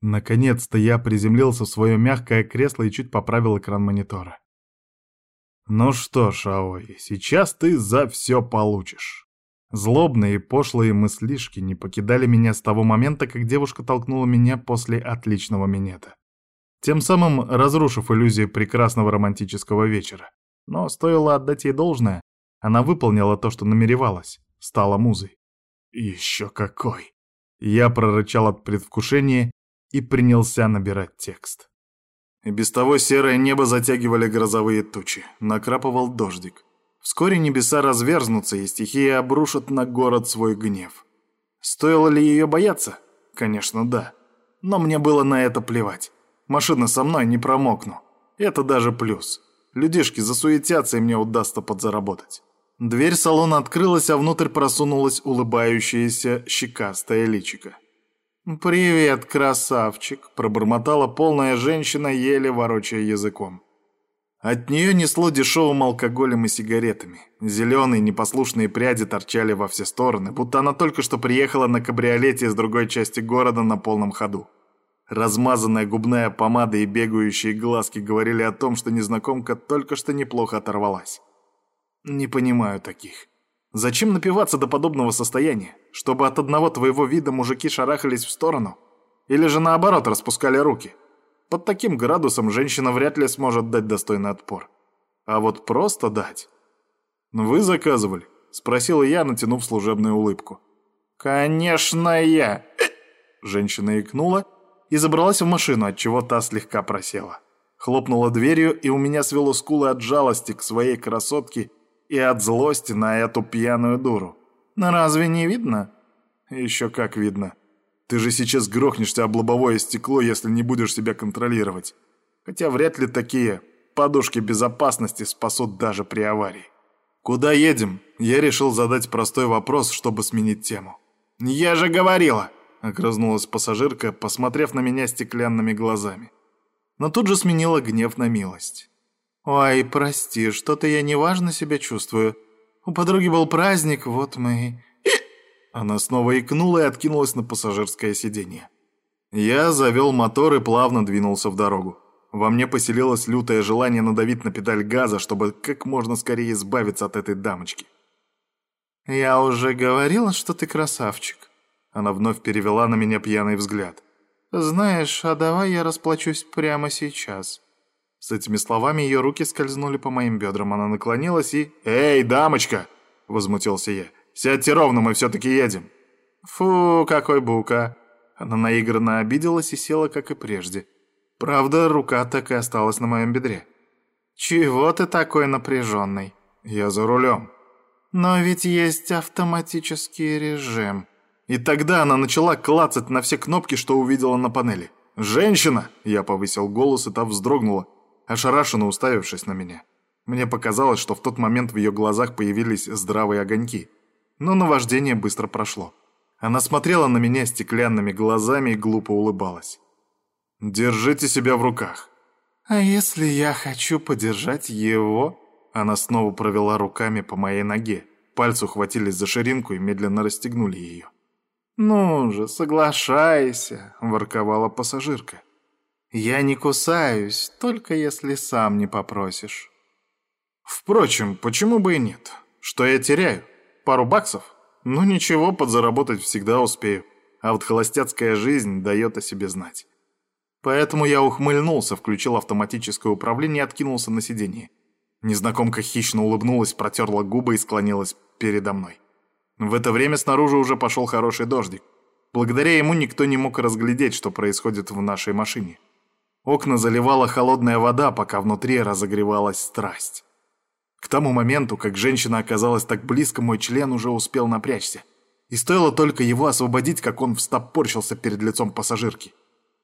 Наконец-то я приземлился в свое мягкое кресло и чуть поправил экран монитора. Ну что ж, Аой, сейчас ты за все получишь. Злобные и пошлые мыслишки не покидали меня с того момента, как девушка толкнула меня после отличного минета. Тем самым разрушив иллюзию прекрасного романтического вечера. Но стоило отдать ей должное, она выполнила то, что намеревалась, стала музой. Еще какой! Я прорычал от предвкушения и принялся набирать текст. И без того серое небо затягивали грозовые тучи, накрапывал дождик. Вскоре небеса разверзнутся, и стихии обрушат на город свой гнев. Стоило ли ее бояться? Конечно, да. Но мне было на это плевать. Машина со мной, не промокну. Это даже плюс. Людишки засуетятся, и мне удастся подзаработать. Дверь салона открылась, а внутрь просунулась улыбающаяся щекастая личика. «Привет, красавчик!» – пробормотала полная женщина, еле ворочая языком. От нее несло дешевым алкоголем и сигаретами. Зеленые непослушные пряди торчали во все стороны, будто она только что приехала на кабриолете из другой части города на полном ходу. Размазанная губная помада и бегающие глазки говорили о том, что незнакомка только что неплохо оторвалась. Не понимаю таких. Зачем напиваться до подобного состояния? Чтобы от одного твоего вида мужики шарахались в сторону? Или же наоборот распускали руки? Под таким градусом женщина вряд ли сможет дать достойный отпор. А вот просто дать... «Вы заказывали?» — спросила я, натянув служебную улыбку. «Конечно я!» Женщина икнула и забралась в машину, от чего та слегка просела. Хлопнула дверью, и у меня свело скулы от жалости к своей красотке и от злости на эту пьяную дуру. Но разве не видно? Еще как видно. Ты же сейчас грохнешься об лобовое стекло, если не будешь себя контролировать. Хотя вряд ли такие подушки безопасности спасут даже при аварии. Куда едем? Я решил задать простой вопрос, чтобы сменить тему. «Я же говорила!» — огрызнулась пассажирка, посмотрев на меня стеклянными глазами. Но тут же сменила гнев на милость. «Ой, прости, что-то я неважно себя чувствую. У подруги был праздник, вот мы...» Она снова икнула и откинулась на пассажирское сиденье. Я завел мотор и плавно двинулся в дорогу. Во мне поселилось лютое желание надавить на педаль газа, чтобы как можно скорее избавиться от этой дамочки. «Я уже говорила, что ты красавчик». Она вновь перевела на меня пьяный взгляд. «Знаешь, а давай я расплачусь прямо сейчас». С этими словами ее руки скользнули по моим бедрам. Она наклонилась и... «Эй, дамочка!» — возмутился я. «Сядьте ровно, мы все-таки едем». «Фу, какой бука!» Она наигранно обиделась и села, как и прежде. Правда, рука так и осталась на моем бедре. «Чего ты такой напряженный?» «Я за рулем». «Но ведь есть автоматический режим». И тогда она начала клацать на все кнопки, что увидела на панели. «Женщина!» — я повысил голос, и та вздрогнула ошарашенно уставившись на меня. Мне показалось, что в тот момент в ее глазах появились здравые огоньки. Но наваждение быстро прошло. Она смотрела на меня стеклянными глазами и глупо улыбалась. «Держите себя в руках». «А если я хочу подержать его?» Она снова провела руками по моей ноге. Пальцы ухватились за ширинку и медленно расстегнули ее. «Ну же, соглашайся», — ворковала пассажирка. Я не кусаюсь, только если сам не попросишь. Впрочем, почему бы и нет? Что я теряю? Пару баксов? Ну ничего, подзаработать всегда успею. А вот холостяцкая жизнь дает о себе знать. Поэтому я ухмыльнулся, включил автоматическое управление и откинулся на сиденье. Незнакомка хищно улыбнулась, протерла губы и склонилась передо мной. В это время снаружи уже пошел хороший дождик. Благодаря ему никто не мог разглядеть, что происходит в нашей машине. Окна заливала холодная вода, пока внутри разогревалась страсть. К тому моменту, как женщина оказалась так близко, мой член уже успел напрячься. И стоило только его освободить, как он встопорщился перед лицом пассажирки.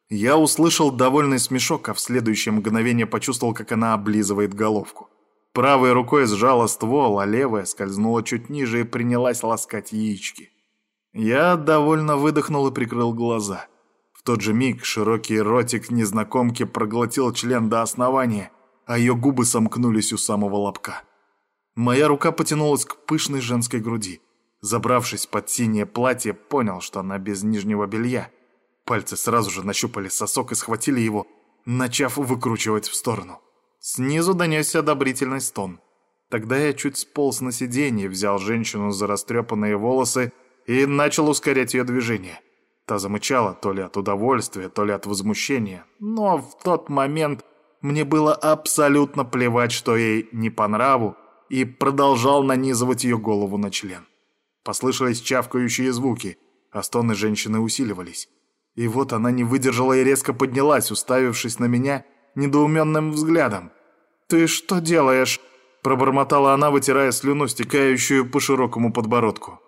Я услышал довольный смешок, а в следующее мгновение почувствовал, как она облизывает головку. Правой рукой сжала ствол, а левая скользнула чуть ниже и принялась ласкать яички. Я довольно выдохнул и прикрыл глаза. Тот же миг широкий ротик незнакомки проглотил член до основания, а ее губы сомкнулись у самого лобка. Моя рука потянулась к пышной женской груди. Забравшись под синее платье, понял, что она без нижнего белья. Пальцы сразу же нащупали сосок и схватили его, начав выкручивать в сторону. Снизу донесся одобрительный стон. Тогда я чуть сполз на сиденье, взял женщину за растрепанные волосы и начал ускорять ее движение. Та замычала то ли от удовольствия, то ли от возмущения, но в тот момент мне было абсолютно плевать, что ей не по нраву, и продолжал нанизывать ее голову на член. Послышались чавкающие звуки, а стоны женщины усиливались. И вот она не выдержала и резко поднялась, уставившись на меня недоуменным взглядом. «Ты что делаешь?» – пробормотала она, вытирая слюну, стекающую по широкому подбородку.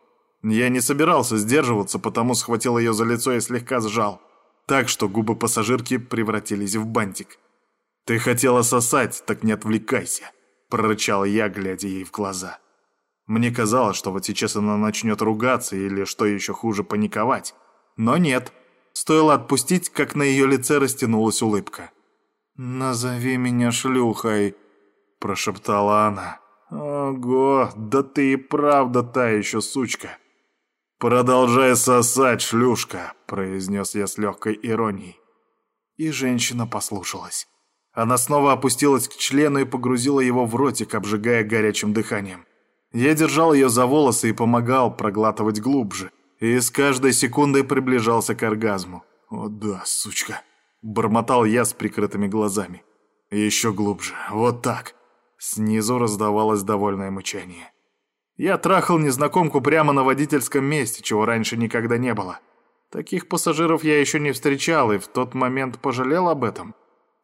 Я не собирался сдерживаться, потому схватил ее за лицо и слегка сжал, так что губы пассажирки превратились в бантик. «Ты хотела сосать, так не отвлекайся», – прорычал я, глядя ей в глаза. Мне казалось, что вот сейчас она начнет ругаться или, что еще хуже, паниковать. Но нет. Стоило отпустить, как на ее лице растянулась улыбка. «Назови меня шлюхой», — прошептала она. «Ого, да ты и правда та еще сучка». «Продолжай сосать, шлюшка», — произнес я с легкой иронией. И женщина послушалась. Она снова опустилась к члену и погрузила его в ротик, обжигая горячим дыханием. Я держал ее за волосы и помогал проглатывать глубже, и с каждой секундой приближался к оргазму. «О да, сучка!» – бормотал я с прикрытыми глазами. «Еще глубже, вот так!» Снизу раздавалось довольное мычание. Я трахал незнакомку прямо на водительском месте, чего раньше никогда не было. Таких пассажиров я еще не встречал и в тот момент пожалел об этом.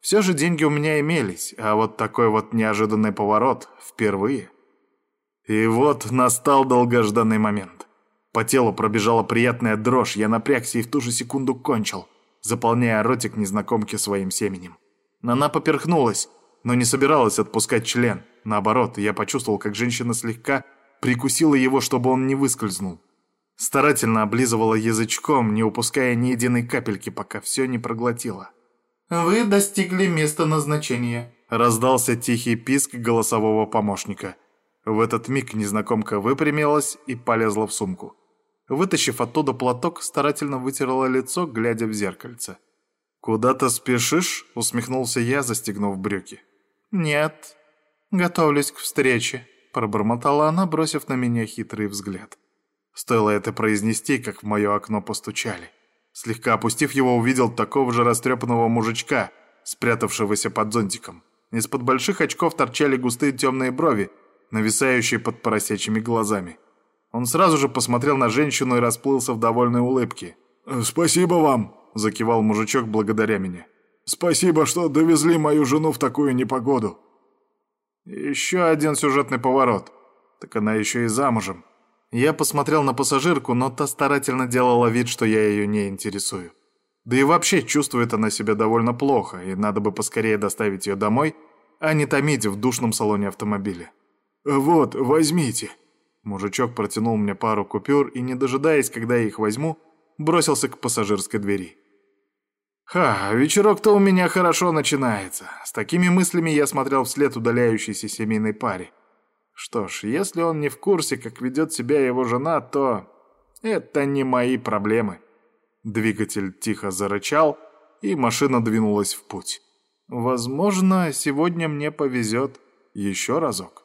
Все же деньги у меня имелись, а вот такой вот неожиданный поворот впервые – и вот настал долгожданный момент. По телу пробежала приятная дрожь, я напрягся и в ту же секунду кончил, заполняя ротик незнакомки своим семенем. Она поперхнулась, но не собиралась отпускать член. Наоборот, я почувствовал, как женщина слегка прикусила его, чтобы он не выскользнул. Старательно облизывала язычком, не упуская ни единой капельки, пока все не проглотила. «Вы достигли места назначения», — раздался тихий писк голосового помощника — в этот миг незнакомка выпрямилась и полезла в сумку. Вытащив оттуда платок, старательно вытерла лицо, глядя в зеркальце. «Куда ты спешишь?» — усмехнулся я, застегнув брюки. «Нет, готовлюсь к встрече», — пробормотала она, бросив на меня хитрый взгляд. Стоило это произнести, как в мое окно постучали. Слегка опустив его, увидел такого же растрепанного мужичка, спрятавшегося под зонтиком. Из-под больших очков торчали густые темные брови, нависающий под поросячьими глазами. Он сразу же посмотрел на женщину и расплылся в довольной улыбке. «Спасибо вам!» – закивал мужичок благодаря меня. «Спасибо, что довезли мою жену в такую непогоду!» Еще один сюжетный поворот. Так она еще и замужем. Я посмотрел на пассажирку, но та старательно делала вид, что я ее не интересую. Да и вообще чувствует она себя довольно плохо, и надо бы поскорее доставить ее домой, а не томить в душном салоне автомобиля. «Вот, возьмите». Мужичок протянул мне пару купюр и, не дожидаясь, когда я их возьму, бросился к пассажирской двери. Ха, вечерок-то у меня хорошо начинается. С такими мыслями я смотрел вслед удаляющейся семейной паре. Что ж, если он не в курсе, как ведет себя его жена, то это не мои проблемы. Двигатель тихо зарычал, и машина двинулась в путь. Возможно, сегодня мне повезет еще разок.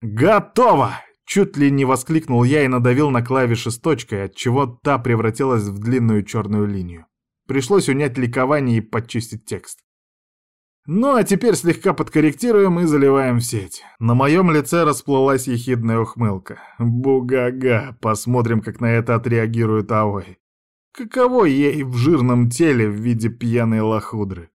«Готово!» Чуть ли не воскликнул я и надавил на клавиши с точкой, отчего та превратилась в длинную черную линию. Пришлось унять ликование и подчистить текст. Ну а теперь слегка подкорректируем и заливаем в сеть. На моем лице расплылась ехидная ухмылка. Бугага, посмотрим, как на это отреагирует Аой. Каково ей в жирном теле в виде пьяной лохудры?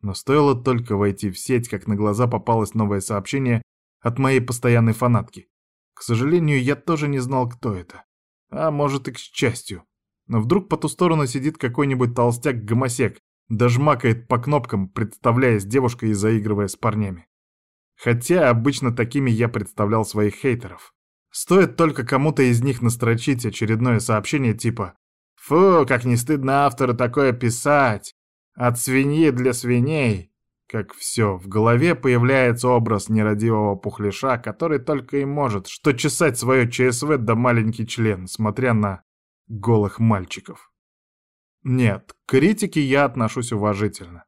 Но стоило только войти в сеть, как на глаза попалось новое сообщение от моей постоянной фанатки. К сожалению, я тоже не знал, кто это. А может и к счастью. Но вдруг по ту сторону сидит какой-нибудь толстяк-гомосек, дожмакает по кнопкам, представляясь девушкой и заигрывая с парнями. Хотя обычно такими я представлял своих хейтеров. Стоит только кому-то из них настрочить очередное сообщение типа «Фу, как не стыдно автору такое писать! От свиньи для свиней!» Как все, в голове появляется образ нерадивого пухляша, который только и может, что чесать свое ЧСВ да маленький член, смотря на голых мальчиков. Нет, к критике я отношусь уважительно.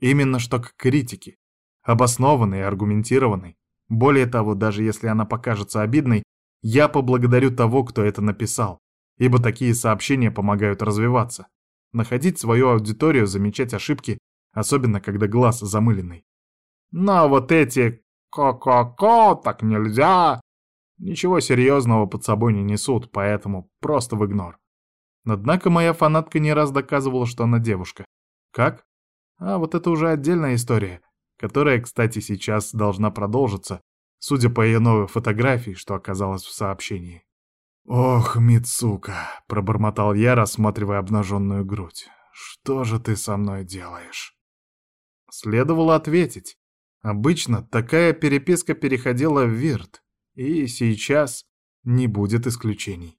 Именно что к критике. Обоснованной и аргументированной. Более того, даже если она покажется обидной, я поблагодарю того, кто это написал, ибо такие сообщения помогают развиваться, находить свою аудиторию, замечать ошибки, особенно когда глаз замыленный. Но вот эти «ко-ко-ко, так нельзя!» ничего серьезного под собой не несут, поэтому просто в игнор. Однако моя фанатка не раз доказывала, что она девушка. Как? А вот это уже отдельная история, которая, кстати, сейчас должна продолжиться, судя по ее новой фотографии, что оказалось в сообщении. «Ох, Мицука!» — пробормотал я, рассматривая обнаженную грудь. «Что же ты со мной делаешь?» Следовало ответить. Обычно такая переписка переходила в вирт, и сейчас не будет исключений.